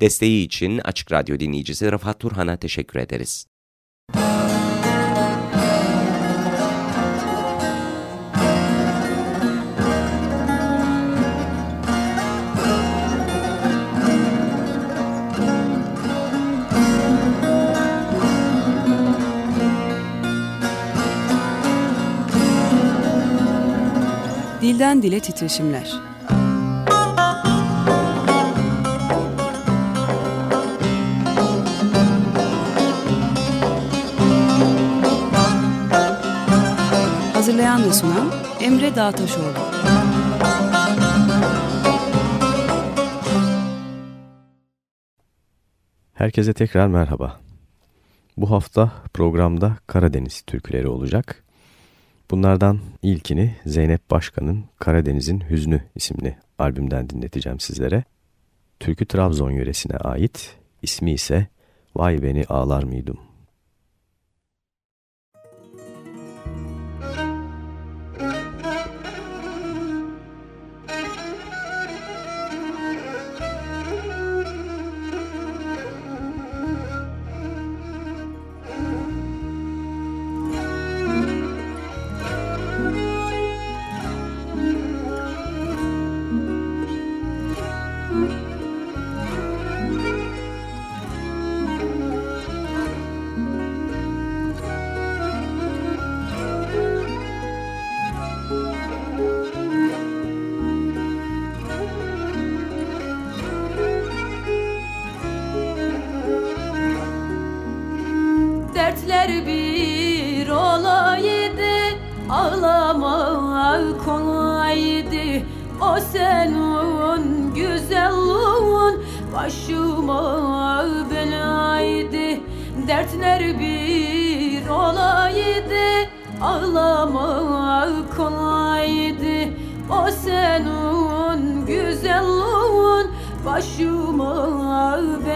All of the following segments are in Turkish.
Desteği için Açık Radyo dinleyicisi Rafat Turhan'a teşekkür ederiz. Dilden Dile Titreşimler Hazırlayan ve sunan Emre Dağtaşoğlu. Herkese tekrar merhaba. Bu hafta programda Karadeniz türküleri olacak. Bunlardan ilkini Zeynep Başkan'ın Karadeniz'in Hüznü isimli albümden dinleteceğim sizlere. Türkü Trabzon yöresine ait, ismi ise Vay Beni Ağlar Mıydım. bir olaydı Ağlama kolaydı. O senin güzelliğin Başıma belaydı. Dertler bir olaydı Ağlama kolaydı. O senin güzelliğin Başıma belaydı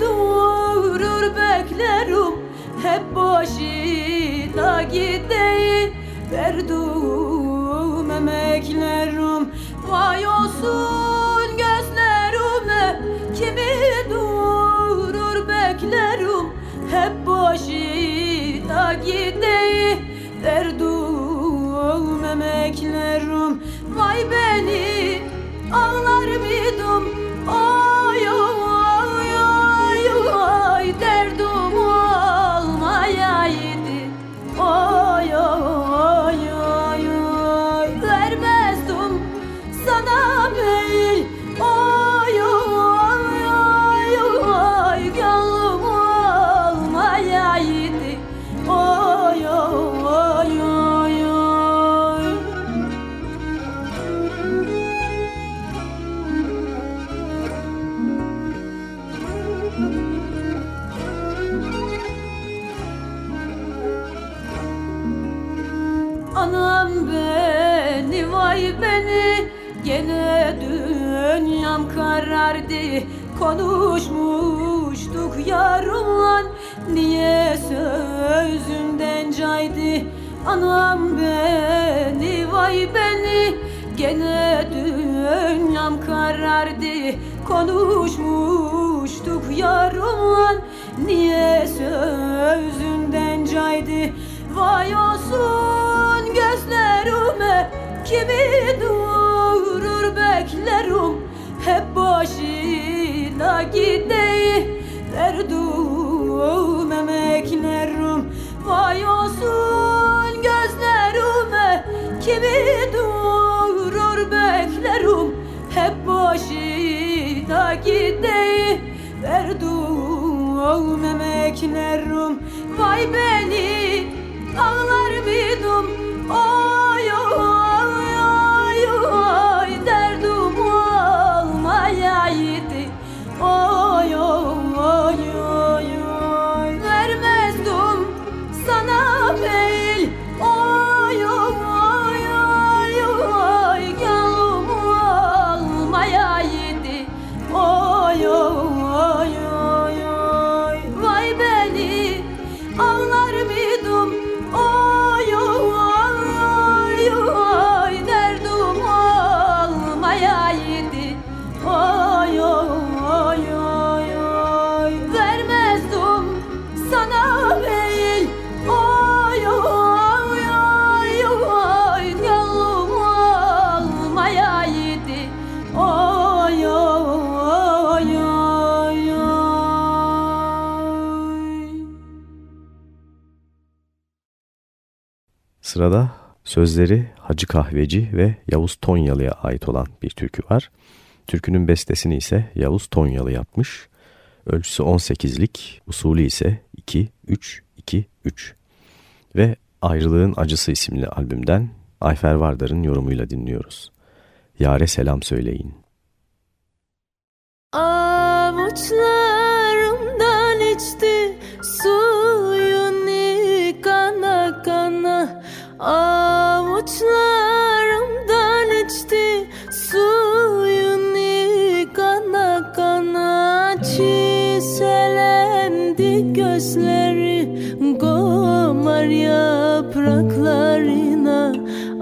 durur beklerim. Hep başına gideyim. Verduğum emeklerim Vay olsun gözlerime. Kimi durur beklerim. Hep başına gideyim. Verduğum emeklerim Vay benim. Konuşmuştuk yarımla Niye sözünden caydı? Anam beni vay beni. Gene dünyam karardı. Konuşmuştuk yarımla Niye sözünden caydı? Vay olsun gözlerime Kimi durur beklerim. Hep başına gideyi Derdum emeklerim. Vay olsun gözlerime Kimi durur beklerim. Hep başına gideyi Derdum emeklerim. Vay beni ağlar mıydım Oy oy oy Derdim olmayaydı oy Sırada sözleri Hacı Kahveci ve Yavuz Tonyalı'ya ait olan bir türkü var. Türkünün bestesini ise Yavuz Tonyalı yapmış. Ölçüsü 18'lik, usulü ise 2-3-2-3. Ve Ayrılığın Acısı isimli albümden Ayfer Vardar'ın yorumuyla dinliyoruz. Yare selam söyleyin. Avuçlarımdan Çiselendi gözleri gomar yapraklarına.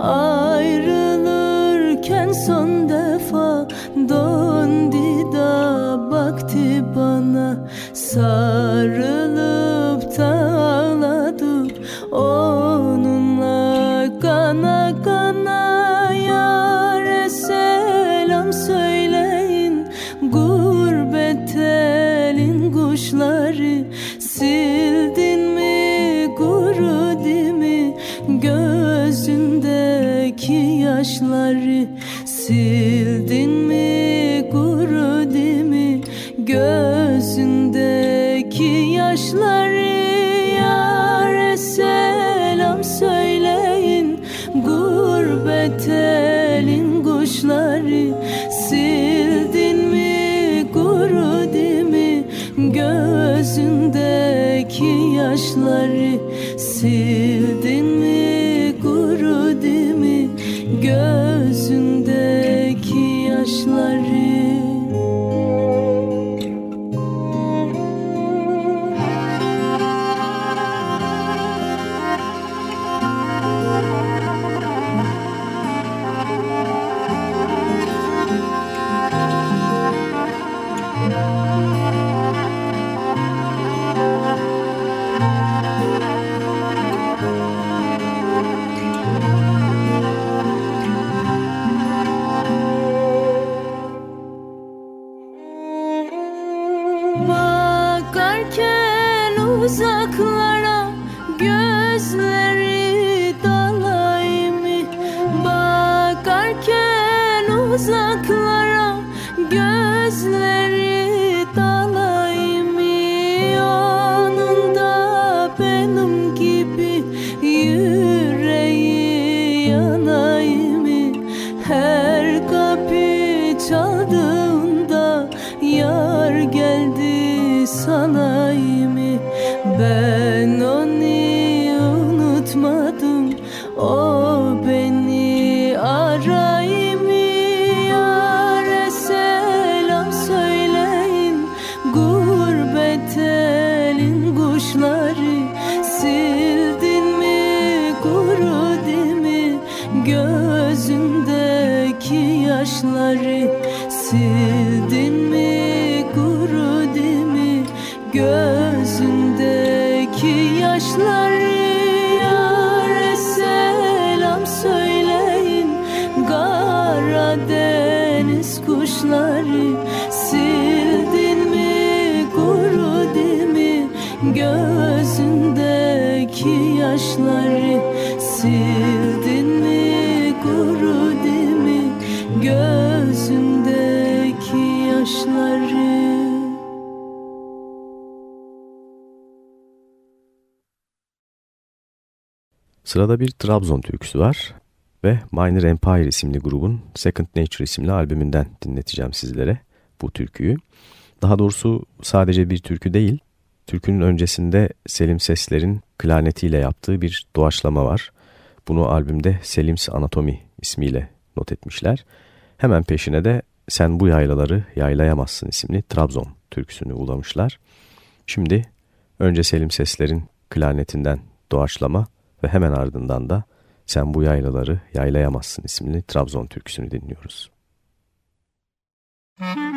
Ayrılırken son defa döndü da baktı bana. Sarılıp gözündeki yaşları Sildin mi? Kurudu mi gözündeki yaşları Yare selam söyleyin. Gurbet elin kuşları Sildin mi? Kurudu mi gözündeki yaşları Sildin mi gözündeki yaşları gözündeki yaşları Sırada bir Trabzon türküsü var ve Minor Empire isimli grubun Second Nature isimli albümünden dinleteceğim sizlere bu türküyü. Daha doğrusu sadece bir türkü değil, türkünün öncesinde Selim Sesler'in klarnetiyle yaptığı bir doğaçlama var. Bunu albümde Selim's Anatomy ismiyle not etmişler. Hemen peşine de Sen bu yaylaları yaylayamazsın isimli Trabzon türküsünü ulamışlar. Şimdi önce Selim Sesler'in klarnetinden doğaçlama ve hemen ardından da Sen bu yaylaları yaylayamazsın isimli Trabzon türküsünü dinliyoruz. Güzel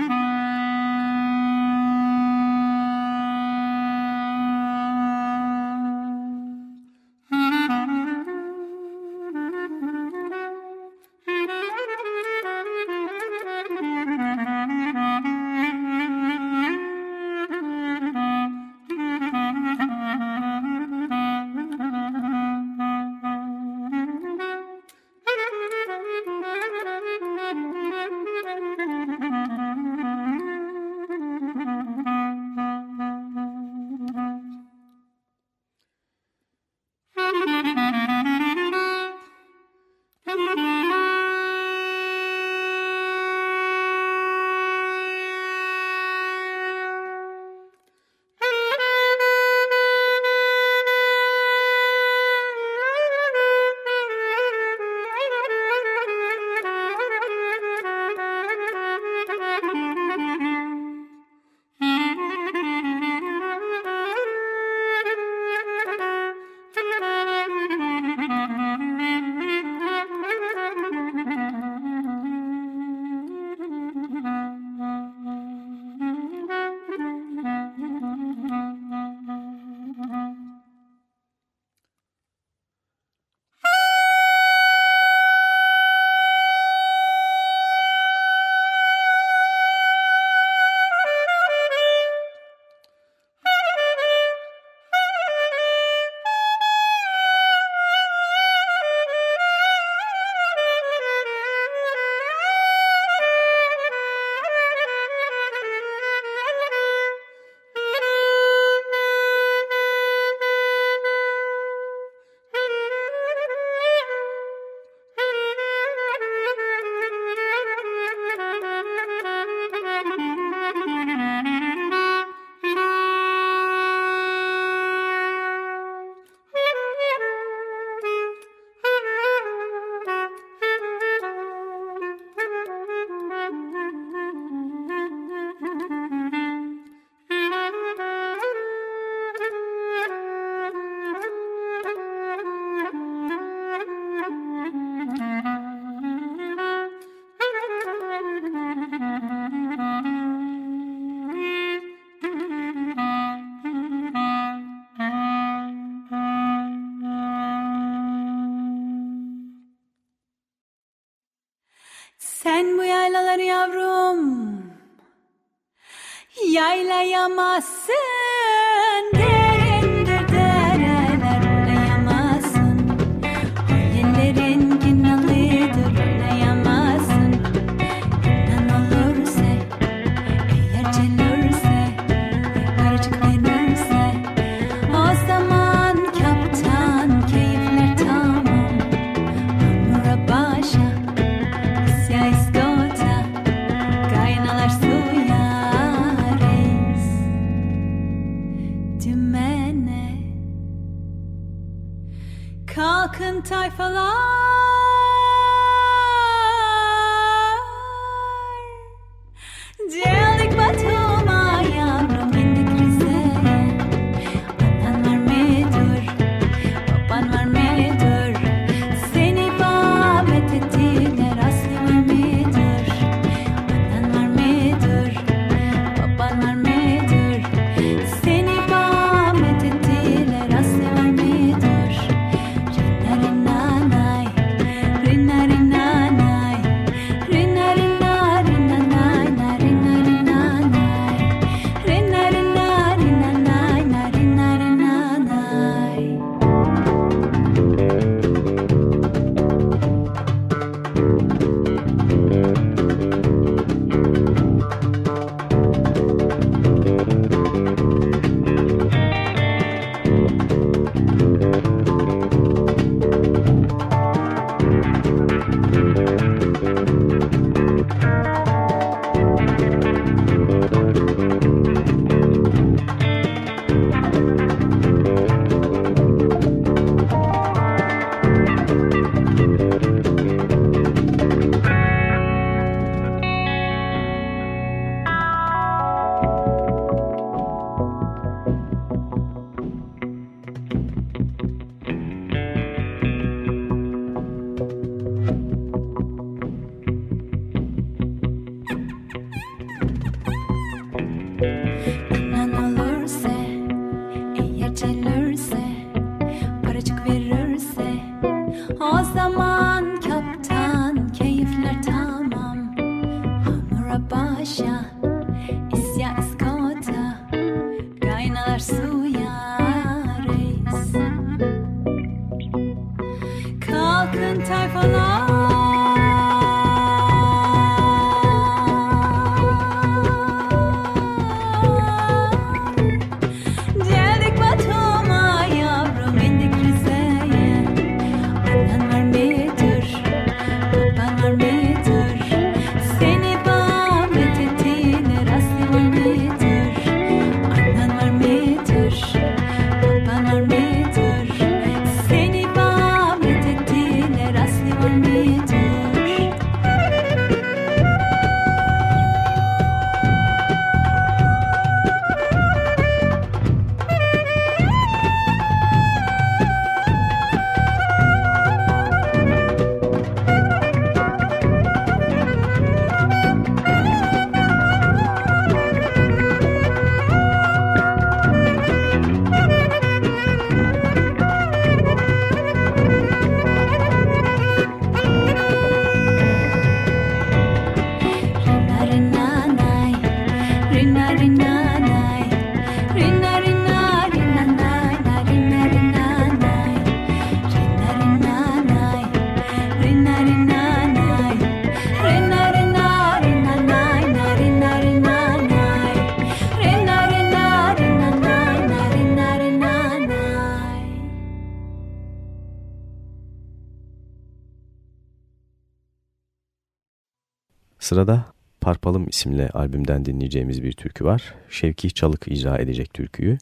Sırada Parpalım isimli albümden dinleyeceğimiz bir türkü var. Şevki Çalık icra edecek türküyü.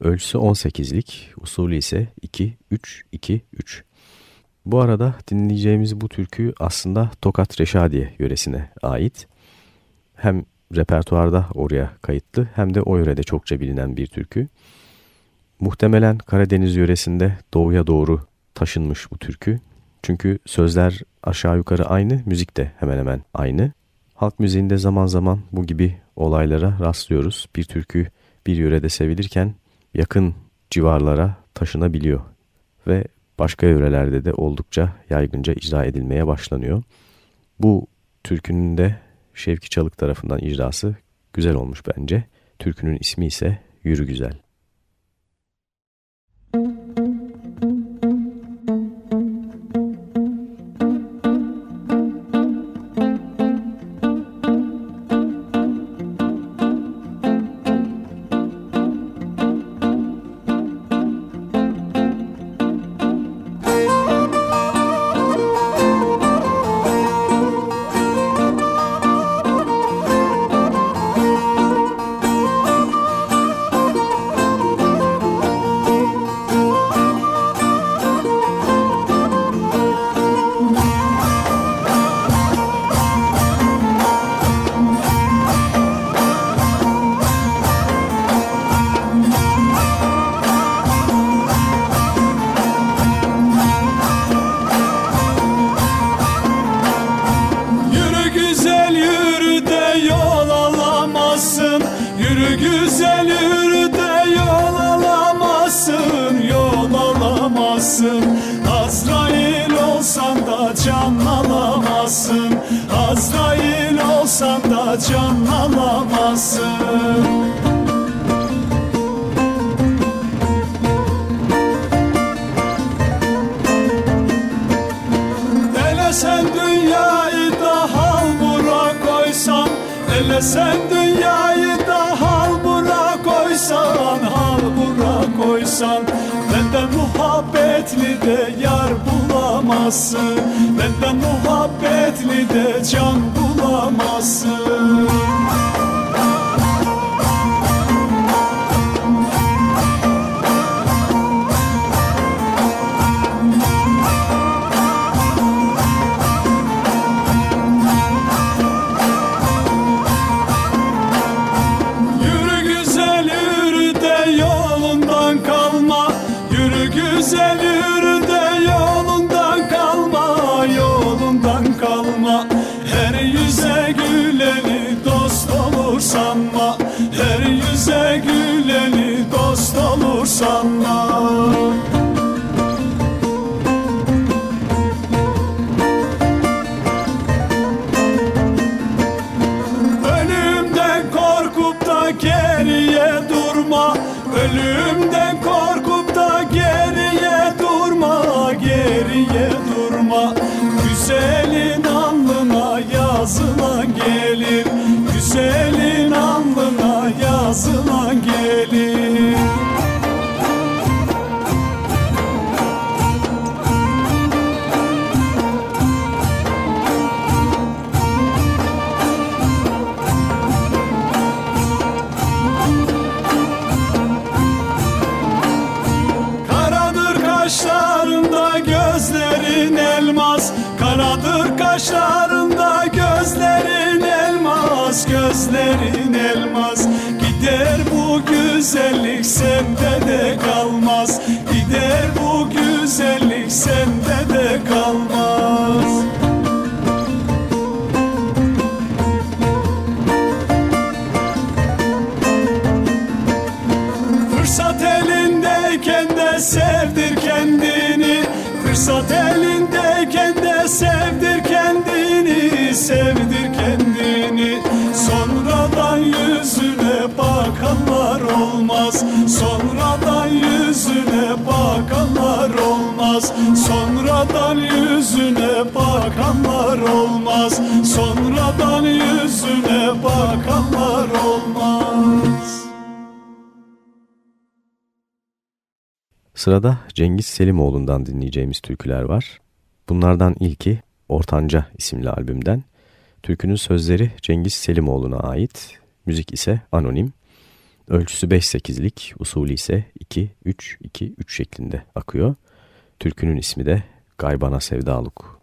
Ölçüsü 18'lik, usulü ise 2-3-2-3. Bu arada dinleyeceğimiz bu türkü aslında Tokat Reşadiye yöresine ait. Hem repertuarda oraya kayıtlı hem de o yörede çokça bilinen bir türkü. Muhtemelen Karadeniz yöresinde doğuya doğru taşınmış bu türkü. Çünkü sözler aşağı yukarı aynı, müzik de hemen hemen aynı. Halk müziğinde zaman zaman bu gibi olaylara rastlıyoruz. Bir türkü bir yörede sevilirken yakın civarlara taşınabiliyor ve başka yörelerde de oldukça yaygınca icra edilmeye başlanıyor. Bu türkünün de Şevki Çalık tarafından icrası güzel olmuş bence. Türkünün ismi ise Yürü Güzel. alamazsın. Azrail olsan da can alamazsın. Azrail olsan da can alamazsın. Sen dünyayı da hal halbura koysan Ele sen dünyayı da hal halbura koysan hal Halbura koysan Sonradan Sırada Cengiz Selimoğlu'ndan dinleyeceğimiz türküler var. Bunlardan ilki Ortanca isimli albümden. Türkünün sözleri Cengiz Selimoğlu'na ait, müzik ise anonim. Ölçüsü 5-8'lik, usulü ise 2-3-2-3 şeklinde akıyor. Türkünün ismi de Gaybana Sevdaluk.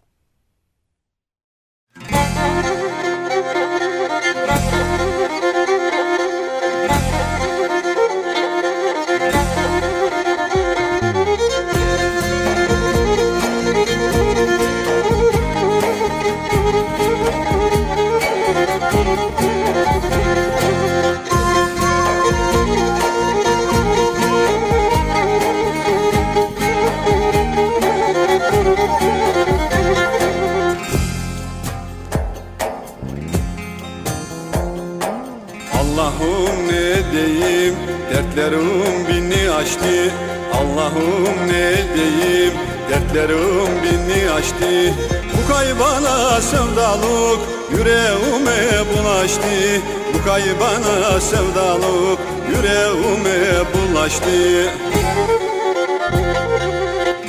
Bulaştı. Bu kaybana sevdalık yüreğime bulaştı.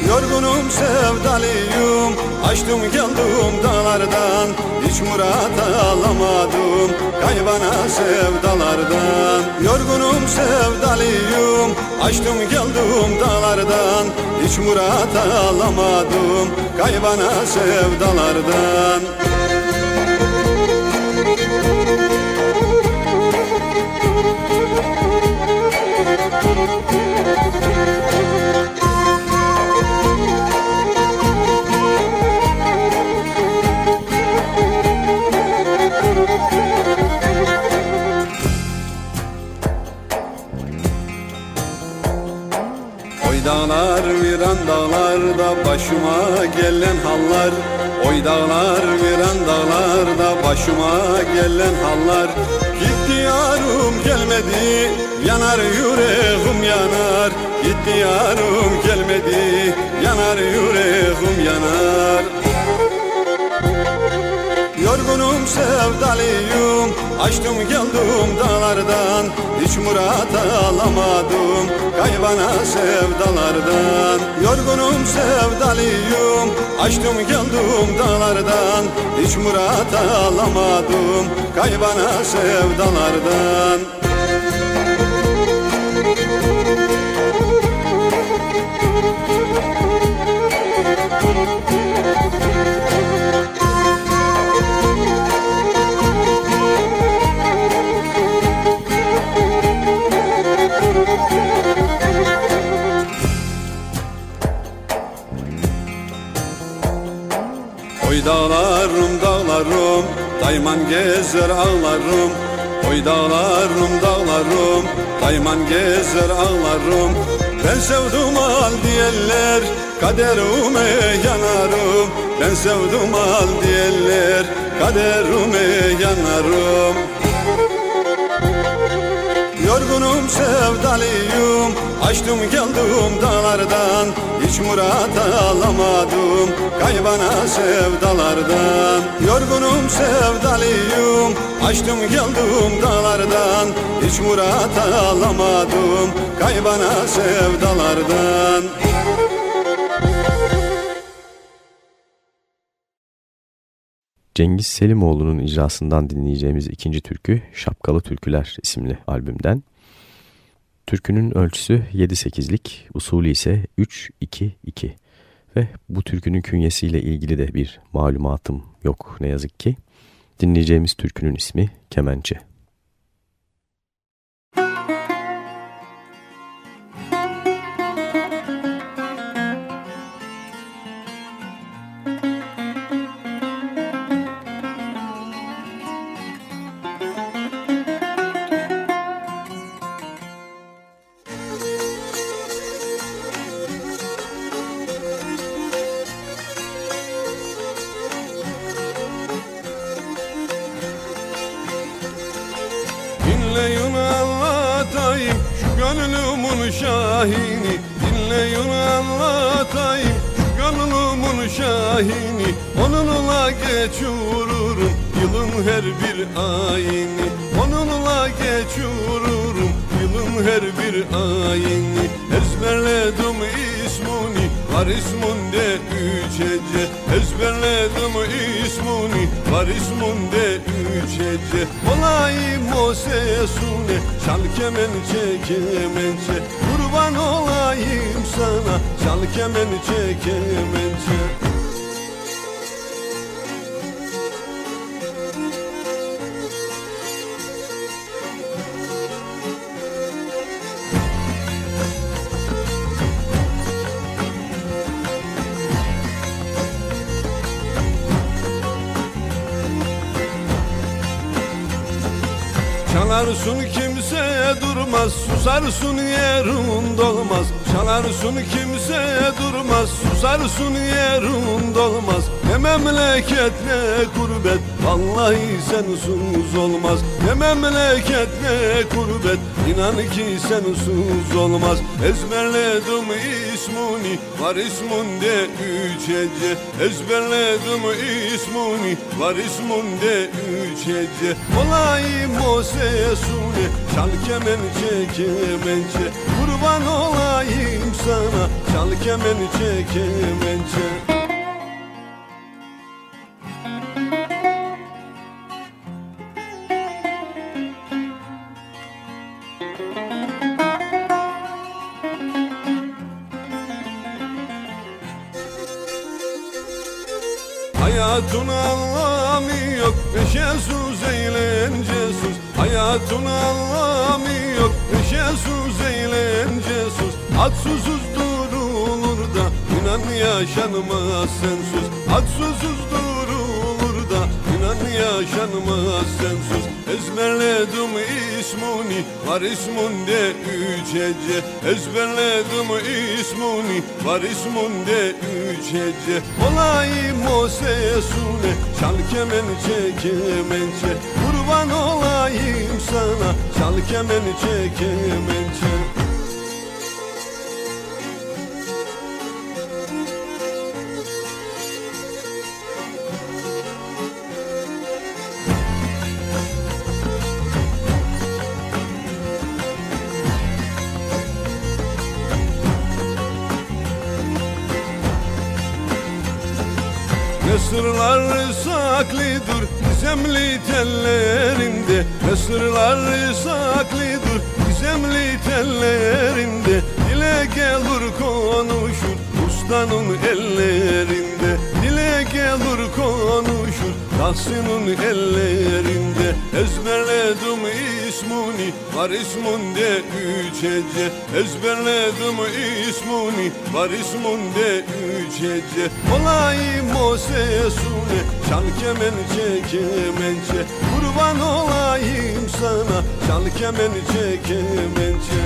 Yorgunum sevdalıyım. Açtım geldim dağlardan. Hiç murat alamadım Kaybana sevdalardan. Yorgunum sevdalıyım. Açtım geldim dağlardan. Hiç murat alamadım Kaybana sevdalardan dağlarda başıma gelen hallar Oy dağlar viran dağlarda başıma gelen hallar. Gitti yarım gelmedi yanar yüreğim yanar. Gitti yarım gelmedi yanar yüreğim yanar Yorgunum sevdalıyım Açtım geldim dağlardan. Hiç murat alamadım Kaybana sevdalardan. Yorgunum sevdalıyım Açtım geldim dağlardan. Hiç murat alamadım Kaybana sevdalardan Oy dağlarım dağlarım Dayman gezer ağlarım. Oy dağlarım dağlarım Dayman gezer ağlarım. Ben sevdim al diyenler Kaderime yanarım. Ben sevdim al diyenler Kaderime yanarım sevdalıyım. Açtım geldim dağlardan Hiç murat alamadım. Kaybana sevdalardan Yorgunum sevdalıyım. Açtım geldim dağlardan Hiç murat alamadım. Kaybana sevdalardan. Cengiz Selimoğlu'nun icrasından dinleyeceğimiz ikinci türkü Şapkalı Türküler isimli albümden. Türkünün ölçüsü 7-8'lik, usulü ise 3-2-2 ve bu türkünün künyesiyle ilgili de bir malumatım yok ne yazık ki. Dinleyeceğimiz türkünün ismi Kemençe. Çalarsın kimse durmaz Susarsın yerin dolmaz Çalarsın kimse durmaz Susarsın yerin dolmaz? Ne memleket ne gurbet Vallahi sensiz olmaz. Ne memleket ne gurbet İnan ki sensiz olmaz. Ezberledim ismini Var isminde üç hece. Ezberledim ismini Var isminde üç hece. Olayım o sesune Çal kemençe kemençe Kurban olayım sana. Çal kemençe kemençe yaşanmaz sensiz. Atsuzuz durulur da inan yaşanmaz sensiz. Ezberledim ismini var isminde üç hece Ezberledim ismini var isminde üç hece Olayım o sesune çal kemençe kemençe. Kurban olayım sana çal kemençe kemençe sırlar saklıdır gizemli tellerinde. Ne saklıdır gizemli tellerinde. Dile gelir konuşur ustanın ellerinde. Dile gelir konuşur Tahsin'in ellerinde. Ezberledim ismini Var isminde üç hece Ezberledim ismini Var isminde üç hece Olayım o sesune Çal kemençe kemençe. Kurban olayım sana Çal kemençe kemençe.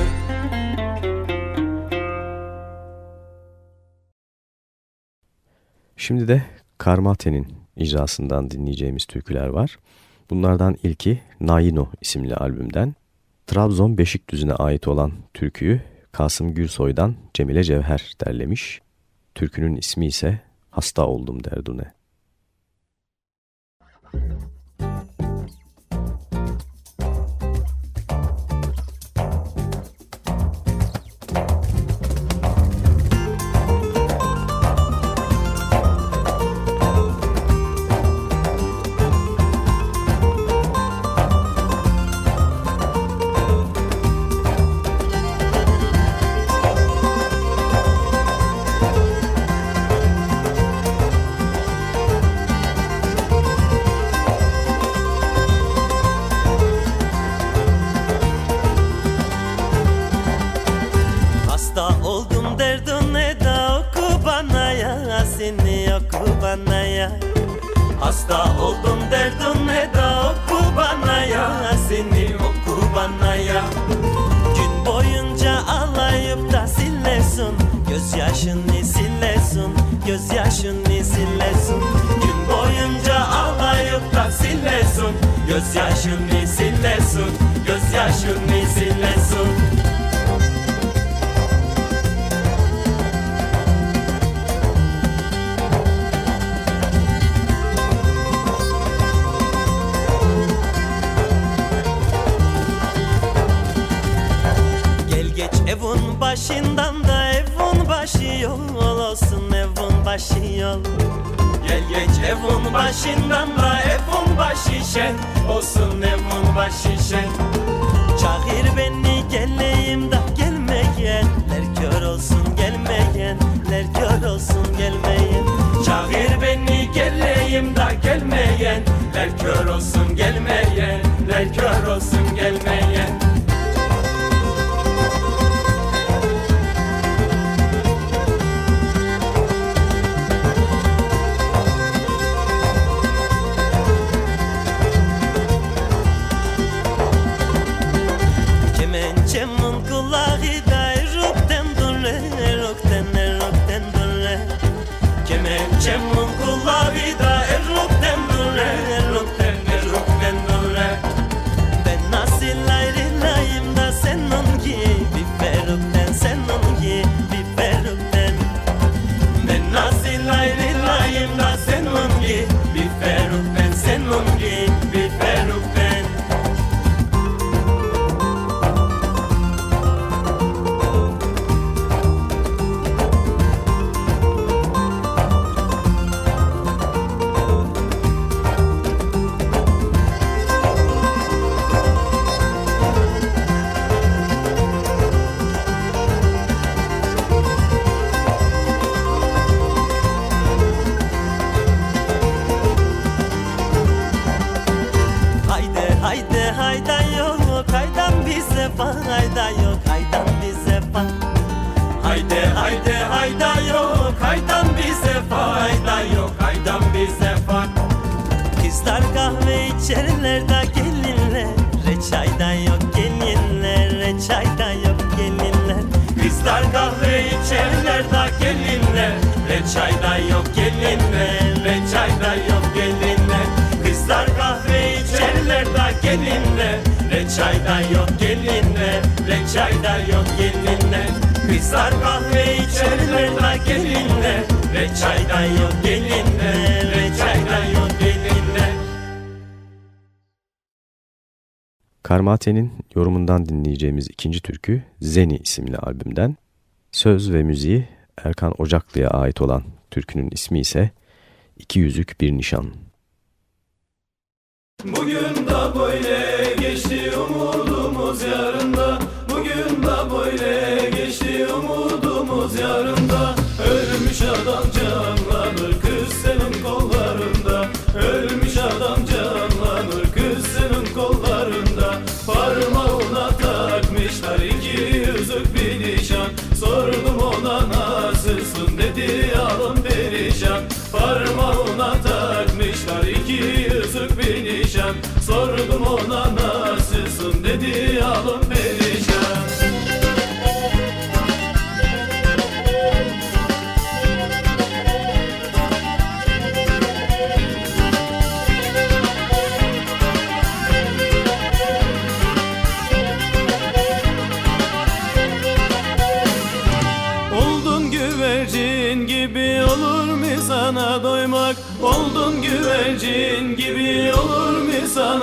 Şimdi de Karmate'nin icrasından dinleyeceğimiz türküler var. Bunlardan ilki Naino isimli albümden. Trabzon Beşikdüzü'ne ait olan türküyü Kasım Gürsoy'dan Cemile Cevher derlemiş. Türkünün ismi ise Hasta Oldum Derdune. Hasta Hasta oldum derdine da oku bana ya Seni oku bana ya. Gün boyunca ağlayıp da silesun Gözyaşını silesun Gözyaşını silesun Gün boyunca ağlayıp da silesun Gözyaşını silesun Gözyaşını yol Gel geç evin başından da evin başı şen. Olsun evin başı şen. Çağır beni geleyim da gelmeyenler kör olsun gelmeyenler kör olsun gelmeyen. Çağır beni geleyim da gelmeyenler kör olsun gelmeyenler kör olsun Karmate'nin yorumundan dinleyeceğimiz ikinci türkü Zeni isimli albümden. Söz ve müziği Erkan Ocaklı'ya ait olan türkünün ismi ise İki Yüzük Bir Nişan. Bugün de böyle geçti umudumuz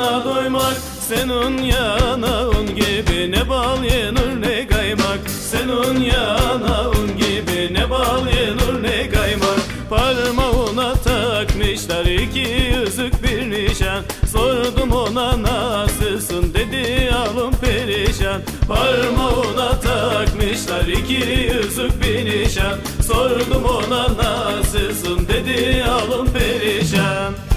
sana doymak Senin yanağın gibi ne bal yenir ne kaymak. Senin yanağın gibi ne bal yenir ne kaymak. Parmağına takmışlar iki yüzük bir nişan. Sordum ona nasılsın? dedi alın perişan. Parmağına takmışlar iki yüzük bir nişan. Sordum ona nasılsın? dedi alın perişan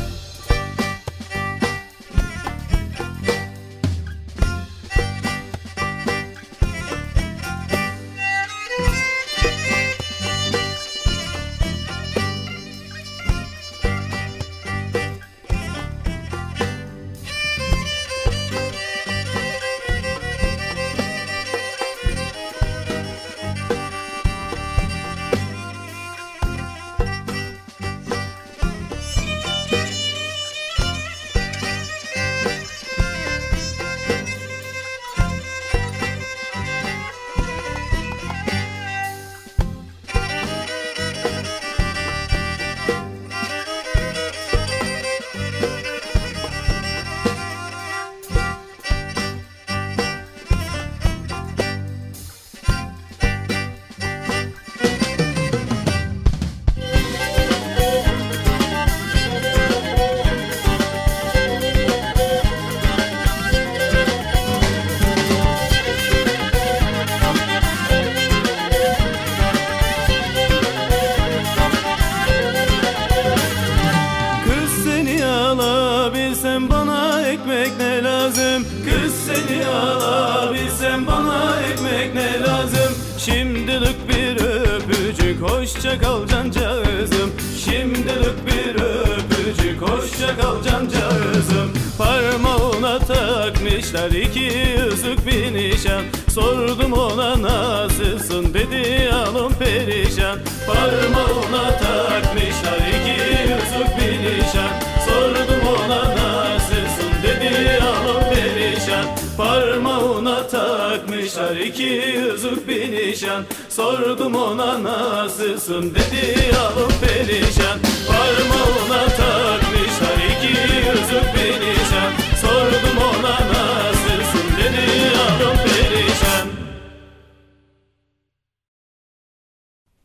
takmışlar iki yüzük bir nişan. Sordum ona nasılsın? dedi alın perişan Parmağına takmışlar iki yüzük bir nişan. Sordum ona nasılsın? dedi alın perişan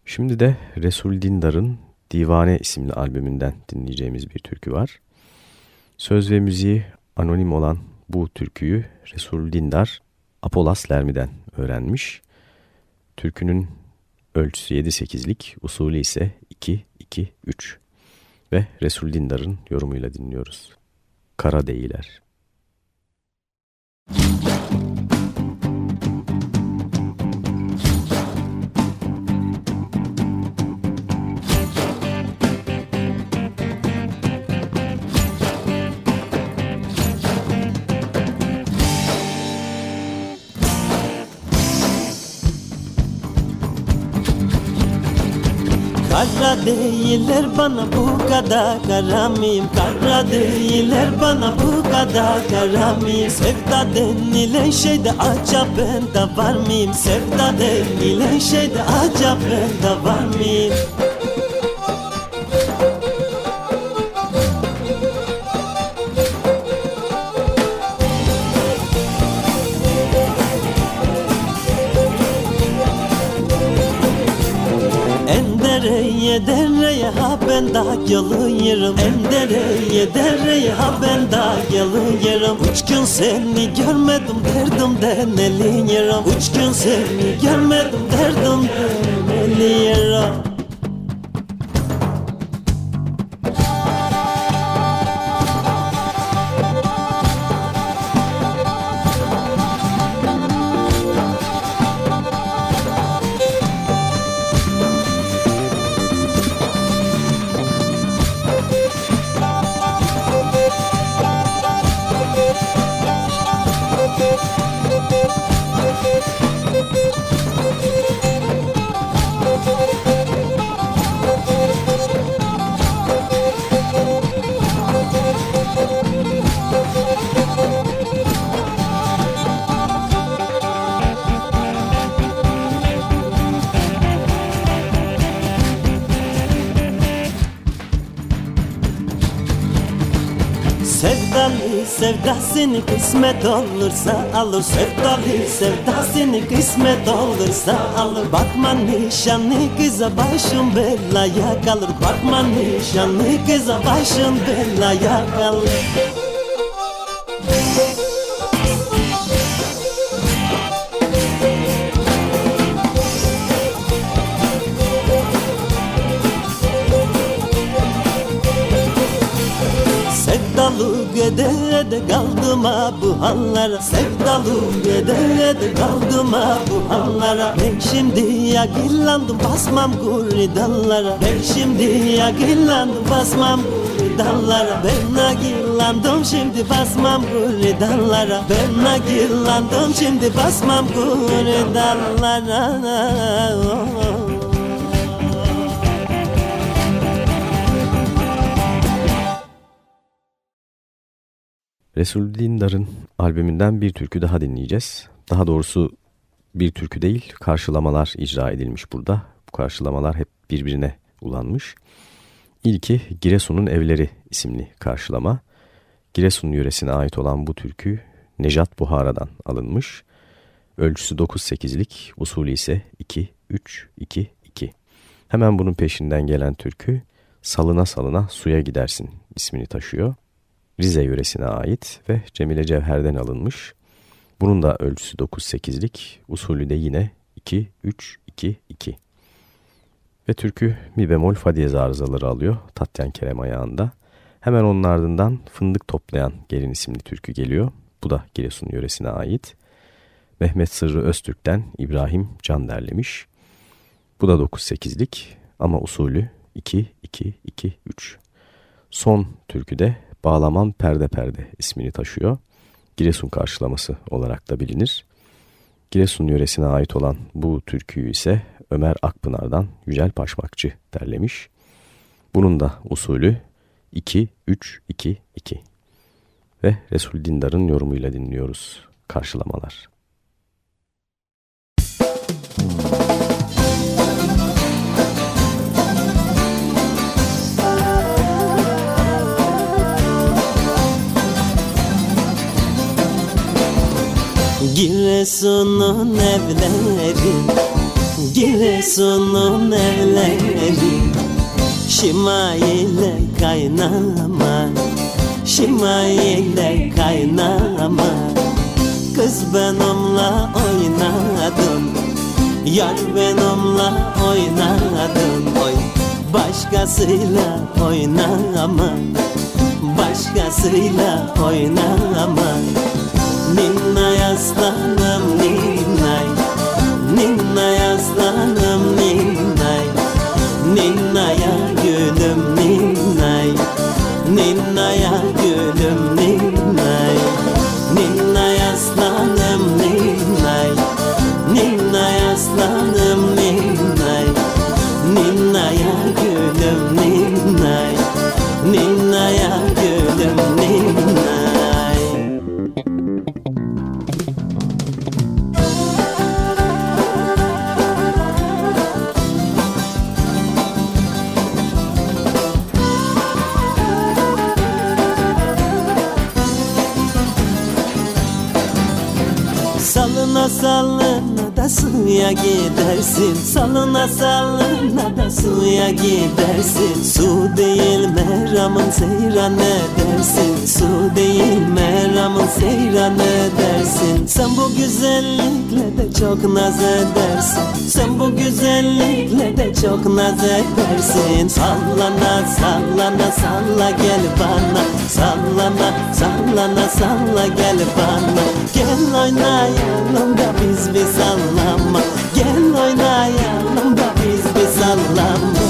Şimdi de Resul Dindar'ın Divane isimli albümünden dinleyeceğimiz bir türkü var. Söz ve müziği anonim olan bu türküyü Resul Dindar Apolas Lermi'den öğrenmiş. Türkünün ölçüsü 7-8'lik, usulü ise 2-2-3 ve Resul Dindar'ın yorumuyla dinliyoruz. Kara Değiler. Kara değiller bana bu kadar kara mıyım? Kara değiller bana bu kadar kara mıyım? Sevda denilen şeyde acaba ben de var mıyım? Sevda denilen şeyde acaba ben de var mıyım dereye ha ben da yalıyorum En dereye dereye ha ben da yalıyorum Üç gün seni görmedim derdimden eliyorum Üç gün seni görmedim derdimden eliyorum sevdasını kısmet olursa alır Sevdalı sevdasını kısmet olursa alır. Bakma nişanlı kıza başın belaya kalır. Bakma nişanlı kıza başın belaya kalır kaldım bu hallara. Sevdalı gede de kaldım bu hallara. Ben şimdi yakillandım basmam gurri dallara. Ben şimdi yakillandım basmam gurri dallara. Ben yakillandım şimdi basmam gurri dallara. Ben yakillandım şimdi basmam gurri dallara Resul Dindar'ın albümünden bir türkü daha dinleyeceğiz. Daha doğrusu bir türkü değil, karşılamalar icra edilmiş burada. Bu karşılamalar hep birbirine ulanmış. İlki Giresun'un Evleri isimli karşılama. Giresun yöresine ait olan bu türkü Nejat Buhara'dan alınmış. Ölçüsü 9-8'lik, usulü ise 2-3-2-2. Hemen bunun peşinden gelen türkü Salına Salına Suya Gidersin ismini taşıyor. Rize yöresine ait ve Cemile Cevher'den alınmış. Bunun da ölçüsü 9-8'lik, usulü de yine 2-3-2-2. Ve türkü mi bemol fa diyez arızaları alıyor Tatyan Kerem ayağında. Hemen onun ardından Fındık Toplayan Gelin isimli türkü geliyor. Bu da Giresun yöresine ait. Mehmet Sırrı Öztürk'ten İbrahim Can derlemiş. Bu da 9-8'lik ama usulü 2-2-2-3. Son türküde Bağlamam Perde Perde ismini taşıyor. Giresun karşılaması olarak da bilinir. Giresun yöresine ait olan bu türküyü ise Ömer Akpınar'dan Yücel Paşmakçı derlemiş. Bunun da usulü 2-3-2-2 ve Resul Dindar'ın yorumuyla dinliyoruz karşılamalar. Giresun'un evleri Giresun'un evleri. Şimayile kaynama Şimayile kaynama. Kız benimle oynadın Yar benimle oynadın Oy Başkasıyla oynama Başkasıyla oynama Ninna aslanım ninnay Ninna aslanım gidersin Salına salına suya gidersin. Su değil meramın seyran edersin Su değil meramın seyran edersin Sen bu güzellikle de çok naz edersin. Sen bu güzellikle de çok naz edersin. Sallana sallana salla gel bana. Sallana sallana salla gel bana. Gel oynayalım da biz bir sallama. Gel oynayalım da biz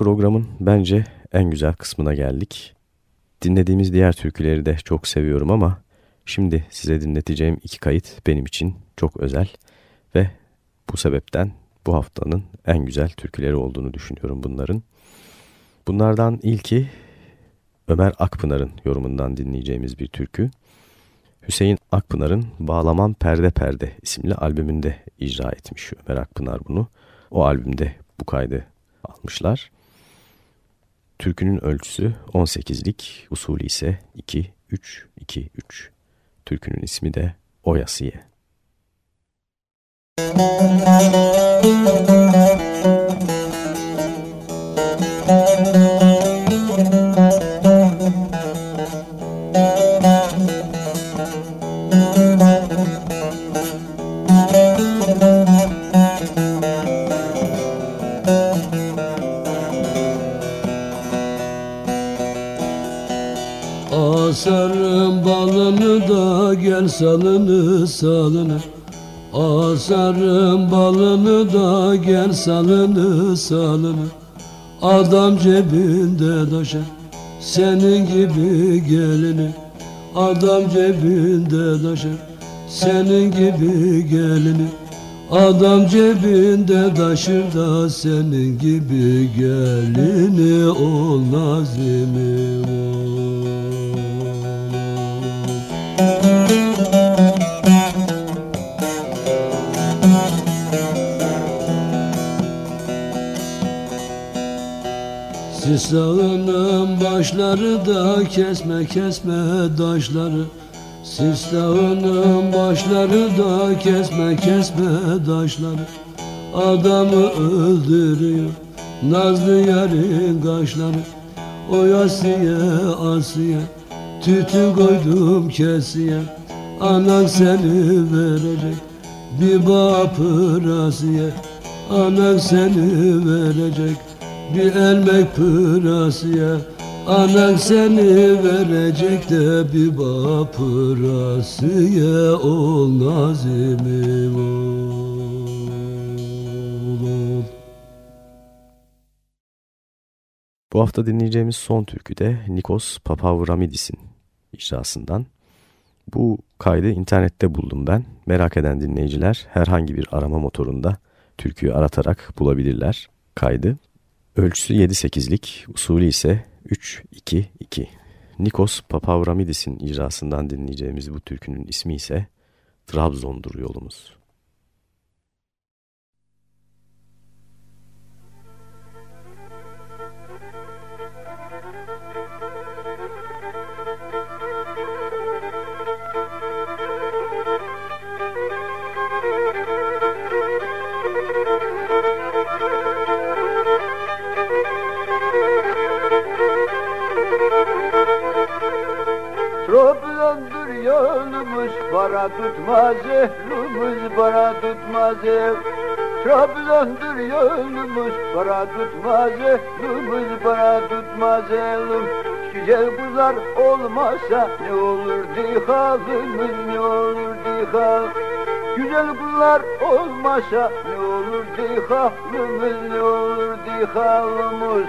programın bence en güzel kısmına geldik. Dinlediğimiz diğer türküleri de çok seviyorum ama şimdi size dinleteceğim iki kayıt benim için çok özel ve bu sebepten bu haftanın en güzel türküleri olduğunu düşünüyorum bunların. Bunlardan ilki Ömer Akpınar'ın yorumundan dinleyeceğimiz bir türkü. Hüseyin Akpınar'ın Bağlaman Perde Perde isimli albümünde icra etmiş Ömer Akpınar bunu. O albümde bu kaydı almışlar. Türkünün ölçüsü 18'lik, usulü ise 2-3-2-3. Türkünün ismi de Oyasiye. Asarım gel salını salını Asarım balını da gel salını salını. Adam cebinde taşır senin gibi gelini. Adam cebinde taşır senin gibi gelini. Adam cebinde taşır da senin gibi gelini. Ol nazimim ol. Sistağının başları da kesme kesme daşları. Sistağının başları da kesme kesme daşları. Adamı öldürüyor Nazlı yarın kaşları. O Asiye Asiye Tütün koydum kesiye. Anan seni verecek Bir bapırasiye Anan seni verecek Bir elmek pırasiye Anan seni verecek de bir bapırasiye Ol nazimim ol Bu hafta dinleyeceğimiz son türkü de Nikos Papavramidis'in icrasından. Bu kaydı internette buldum ben. Merak eden dinleyiciler herhangi bir arama motorunda türküyü aratarak bulabilirler kaydı. Ölçüsü 7-8'lik, usulü ise 3-2-2. Nikos Papavramidis'in icrasından dinleyeceğimiz bu türkünün ismi ise Trabzon'dur yolumuz. Para tutmaz ehlumuz para tutmaz. Trabzon'dur yolumuz para tutmaz ehlumuz para tutmaz. Elim Güzel kızlar olmazsa ne olur halimiz ne olur hal Güzel kızlar olmazsa ne olur halimiz ne olur halimiz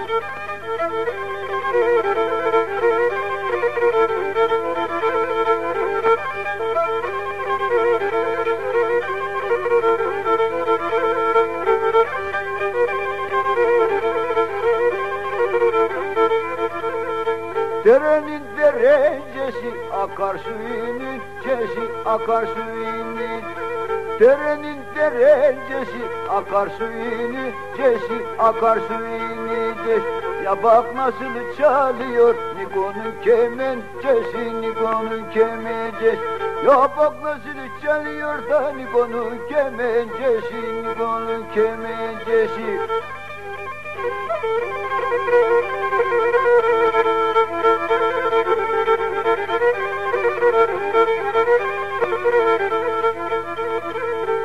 Derenin derecesi akar suyunun cesi akar suyunun Derenin derecesi akar suyunu cesi akar suyunu. Ces Ya bak nasıl çalıyor Niko'nun kemencesi Niko'nun kemencesi Ya bak nasıl çalıyor da Niko'nun kemencesi Niko'nun kemencesi.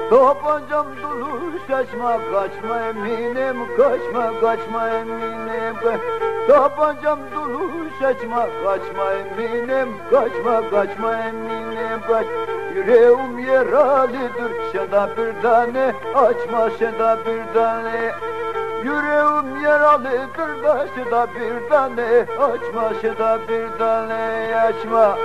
Tabancam dolu saçma kaçma eminim kaçma kaçma eminim Tabancam dolu saçma kaçma eminim kaçma kaçma eminim kaç. Yüreğim yaralıdır seda bir tane açma seda bir tane. Yüreğim yaralıdır da seda bir tane açma seda bir tane açma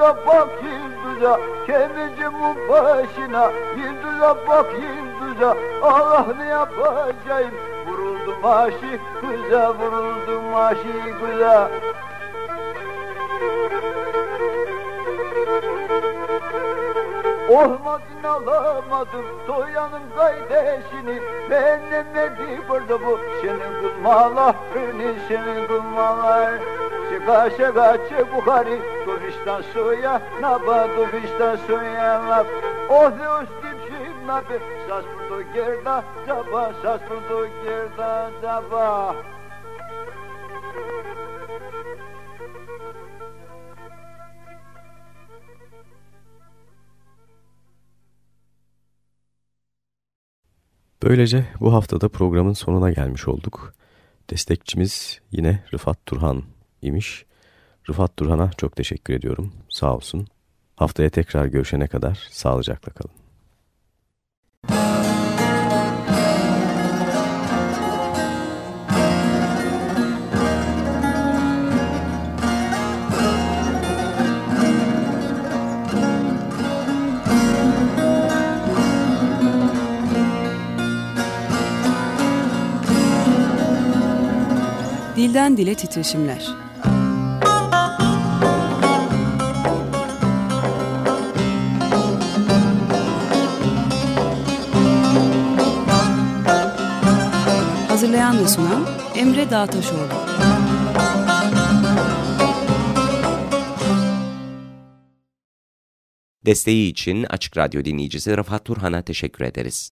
yıldıza bak yıldıza Kemicimin başına yıldıza bak yıldıza Allah ne yapacağım? Vuruldum aşık kıza vuruldum aşık kıza. Olmadın alamadım Toyanın kardeşini. Beğenemedi burada bu? Senin kızmalarını Senin kızmalar Şıka şıka çık bukhari Duviştan suya Naba duviştan suya Nab Oh üstüm şimdi nabi Sas burada gerda Zaba Sas burada gerda Zaba Böylece bu haftada programın sonuna gelmiş olduk. Destekçimiz yine Rıfat Turhan imiş. Rıfat Turhan'a çok teşekkür ediyorum. Sağ olsun. Haftaya tekrar görüşene kadar sağlıcakla kalın. Dilden Dile Titreşimler Hazırlayan ve sunan Emre Dağtaşoğlu. Desteği için Açık Radyo dinleyicisi Rafat Turhan'a teşekkür ederiz.